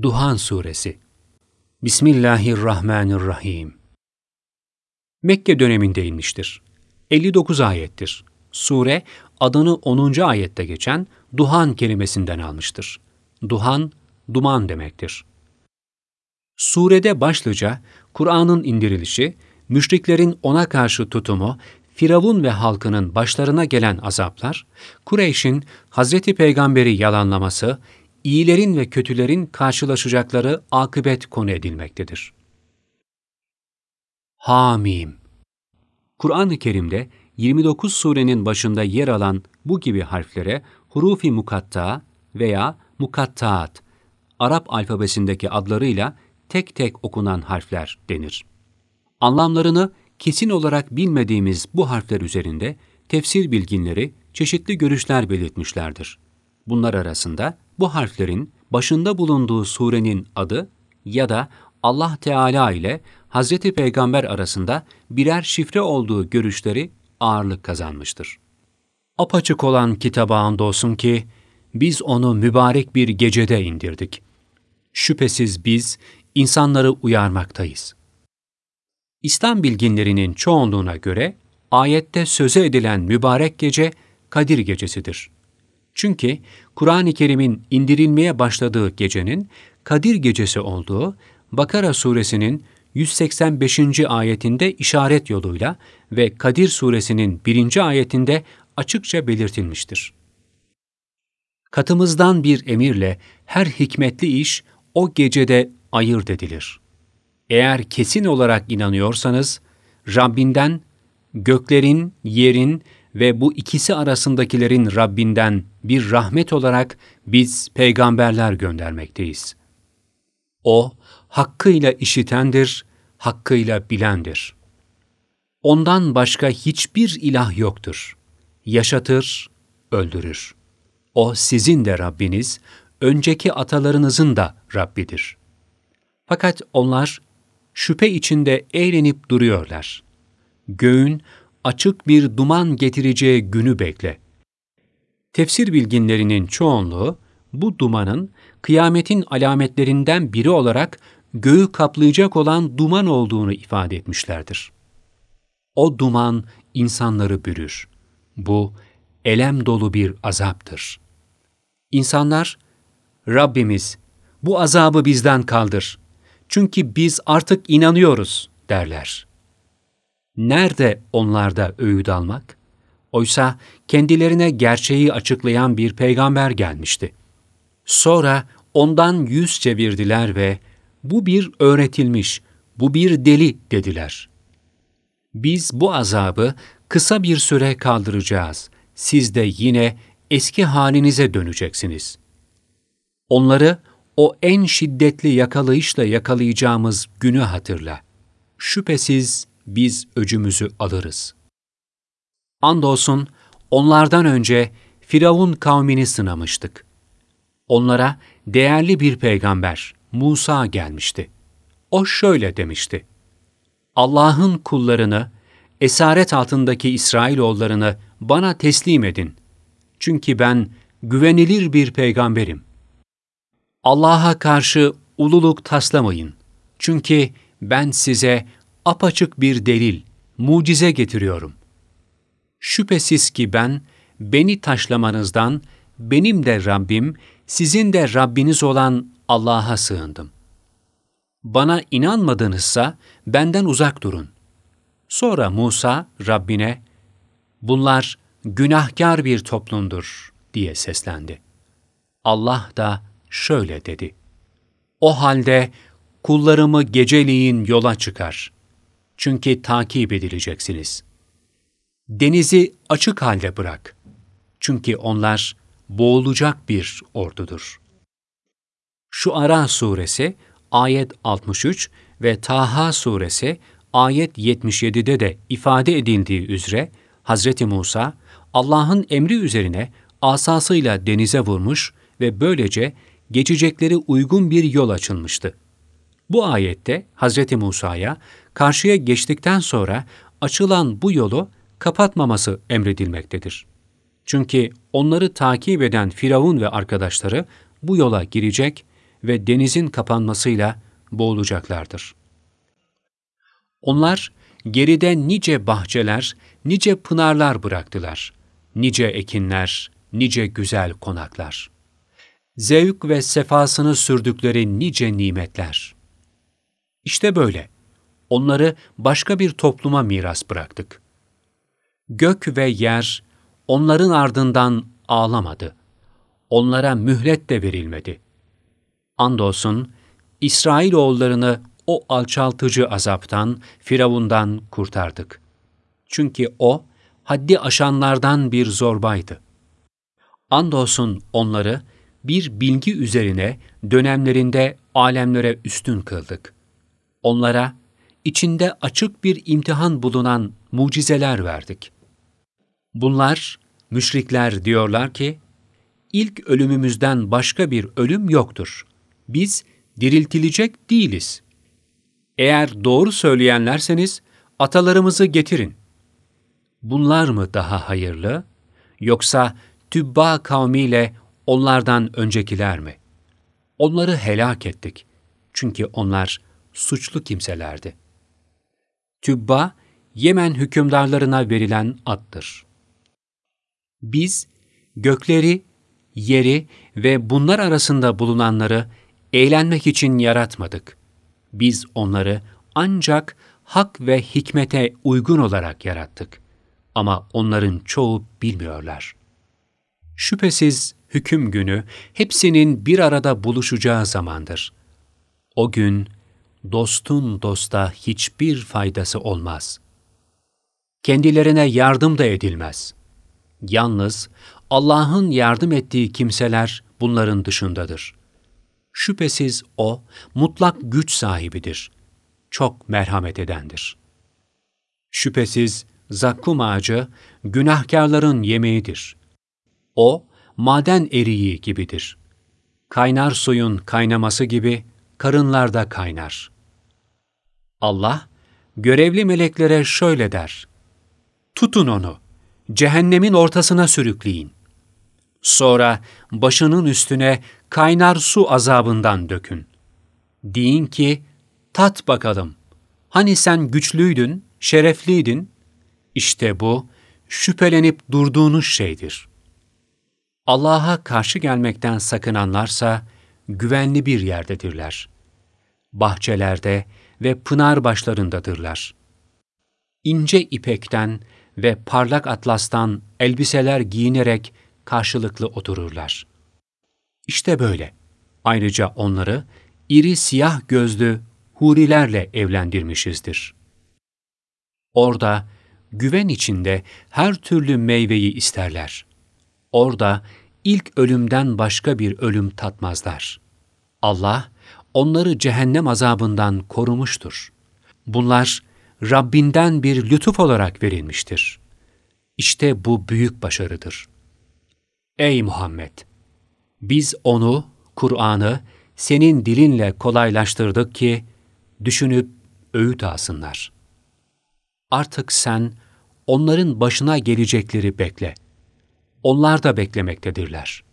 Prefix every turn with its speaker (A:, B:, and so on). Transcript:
A: Duhan Suresi Bismillahirrahmanirrahim Mekke döneminde inmiştir. 59 ayettir. Sure adını 10. ayette geçen duhan kelimesinden almıştır. Duhan, duman demektir. Surede başlıca Kur'an'ın indirilişi, müşriklerin ona karşı tutumu, Firavun ve halkının başlarına gelen azaplar, Kureyş'in Hazreti Peygamber'i yalanlaması, iyilerin ve kötülerin karşılaşacakları akıbet konu edilmektedir. Hamim Kur'an-ı Kerim'de 29 surenin başında yer alan bu gibi harflere hurufi mukatta veya mukattaat, Arap alfabesindeki adlarıyla tek tek okunan harfler denir. Anlamlarını kesin olarak bilmediğimiz bu harfler üzerinde tefsir bilginleri çeşitli görüşler belirtmişlerdir. Bunlar arasında bu harflerin başında bulunduğu surenin adı ya da Allah Teala ile Hazreti Peygamber arasında birer şifre olduğu görüşleri ağırlık kazanmıştır. Apaçık olan kitaba andolsun ki biz onu mübarek bir gecede indirdik. Şüphesiz biz insanları uyarmaktayız. İslam bilginlerinin çoğunluğuna göre ayette söze edilen mübarek gece Kadir gecesidir. Çünkü Kur'an-ı Kerim'in indirilmeye başladığı gecenin Kadir gecesi olduğu Bakara suresinin 185. ayetinde işaret yoluyla ve Kadir suresinin 1. ayetinde açıkça belirtilmiştir. Katımızdan bir emirle her hikmetli iş o gecede ayırt edilir. Eğer kesin olarak inanıyorsanız, Rabbinden, göklerin, yerin ve bu ikisi arasındakilerin Rabbinden bir rahmet olarak biz peygamberler göndermekteyiz. O, hakkıyla işitendir, hakkıyla bilendir. Ondan başka hiçbir ilah yoktur. Yaşatır, öldürür. O sizin de Rabbiniz, önceki atalarınızın da Rabbidir. Fakat onlar şüphe içinde eğlenip duruyorlar. Göğün açık bir duman getireceği günü bekle. Tefsir bilginlerinin çoğunluğu bu dumanın kıyametin alametlerinden biri olarak göğü kaplayacak olan duman olduğunu ifade etmişlerdir. O duman insanları bürür. Bu elem dolu bir azaptır. İnsanlar, Rabbimiz bu azabı bizden kaldır. Çünkü biz artık inanıyoruz derler. Nerede onlarda öğüt almak? Oysa kendilerine gerçeği açıklayan bir peygamber gelmişti. Sonra ondan yüz çevirdiler ve bu bir öğretilmiş, bu bir deli dediler. Biz bu azabı kısa bir süre kaldıracağız. Siz de yine eski halinize döneceksiniz. Onları o en şiddetli yakalayışla yakalayacağımız günü hatırla. Şüphesiz biz öcümüzü alırız. Andolsun onlardan önce Firavun kavmini sınamıştık. Onlara değerli bir peygamber Musa gelmişti. O şöyle demişti. Allah'ın kullarını, esaret altındaki İsrailoğullarını bana teslim edin. Çünkü ben güvenilir bir peygamberim. Allah'a karşı ululuk taslamayın. Çünkü ben size apaçık bir delil, mucize getiriyorum. Şüphesiz ki ben, beni taşlamanızdan, benim de Rabbim, sizin de Rabbiniz olan Allah'a sığındım. Bana inanmadınızsa benden uzak durun. Sonra Musa Rabbine, bunlar günahkar bir toplumdur diye seslendi. Allah da şöyle dedi. O halde kullarımı geceliğin yola çıkar. Çünkü takip edileceksiniz. Denizi açık halde bırak. Çünkü onlar boğulacak bir ordudur. Şu Ara suresi ayet 63 ve Taha suresi ayet 77'de de ifade edildiği üzere Hazreti Musa Allah'ın emri üzerine asasıyla denize vurmuş ve böylece geçecekleri uygun bir yol açılmıştı. Bu ayette Hazreti Musa'ya karşıya geçtikten sonra açılan bu yolu kapatmaması emredilmektedir. Çünkü onları takip eden Firavun ve arkadaşları bu yola girecek ve denizin kapanmasıyla boğulacaklardır. Onlar geride nice bahçeler, nice pınarlar bıraktılar. Nice ekinler, nice güzel konaklar. Zevk ve sefasını sürdükleri nice nimetler. İşte böyle. Onları başka bir topluma miras bıraktık. Gök ve yer onların ardından ağlamadı. Onlara mühlet de verilmedi. Andolsun İsrailoğullarını o alçaltıcı azaptan, Firavundan kurtardık. Çünkü o, haddi aşanlardan bir zorbaydı. Andolsun onları bir bilgi üzerine dönemlerinde alemlere üstün kıldık. Onlara içinde açık bir imtihan bulunan mucizeler verdik. Bunlar, müşrikler diyorlar ki, ilk ölümümüzden başka bir ölüm yoktur. Biz diriltilecek değiliz. Eğer doğru söyleyenlerseniz atalarımızı getirin. Bunlar mı daha hayırlı yoksa Tübba kavmiyle onlardan öncekiler mi? Onları helak ettik. Çünkü onlar suçlu kimselerdi. Tübba, Yemen hükümdarlarına verilen addır. Biz gökleri, yeri ve bunlar arasında bulunanları eğlenmek için yaratmadık. Biz onları ancak hak ve hikmete uygun olarak yarattık. Ama onların çoğu bilmiyorlar. Şüphesiz hüküm günü hepsinin bir arada buluşacağı zamandır. O gün dostun dosta hiçbir faydası olmaz. Kendilerine yardım da edilmez. Yalnız Allah'ın yardım ettiği kimseler bunların dışındadır. Şüphesiz O, mutlak güç sahibidir. Çok merhamet edendir. Şüphesiz zakkum ağacı, günahkarların yemeğidir. O, maden eriği gibidir. Kaynar suyun kaynaması gibi karınlarda kaynar. Allah, görevli meleklere şöyle der. Tutun onu, cehennemin ortasına sürükleyin. Sonra başının üstüne kaynar su azabından dökün. Deyin ki, tat bakalım. Hani sen güçlüydün, şerefliydin? İşte bu, şüphelenip durduğunuz şeydir. Allah'a karşı gelmekten sakınanlarsa, güvenli bir yerdedirler. Bahçelerde ve pınar başlarındadırlar. İnce ipekten ve parlak atlastan elbiseler giyinerek karşılıklı otururlar. İşte böyle. Ayrıca onları iri siyah gözlü hurilerle evlendirmişizdir. Orada güven içinde her türlü meyveyi isterler. Orada ilk ölümden başka bir ölüm tatmazlar. Allah onları cehennem azabından korumuştur. Bunlar Rabbinden bir lütuf olarak verilmiştir. İşte bu büyük başarıdır. Ey Muhammed! Biz onu, Kur'an'ı, senin dilinle kolaylaştırdık ki, düşünüp öğüt alsınlar. Artık sen, onların başına gelecekleri bekle. Onlar da beklemektedirler.''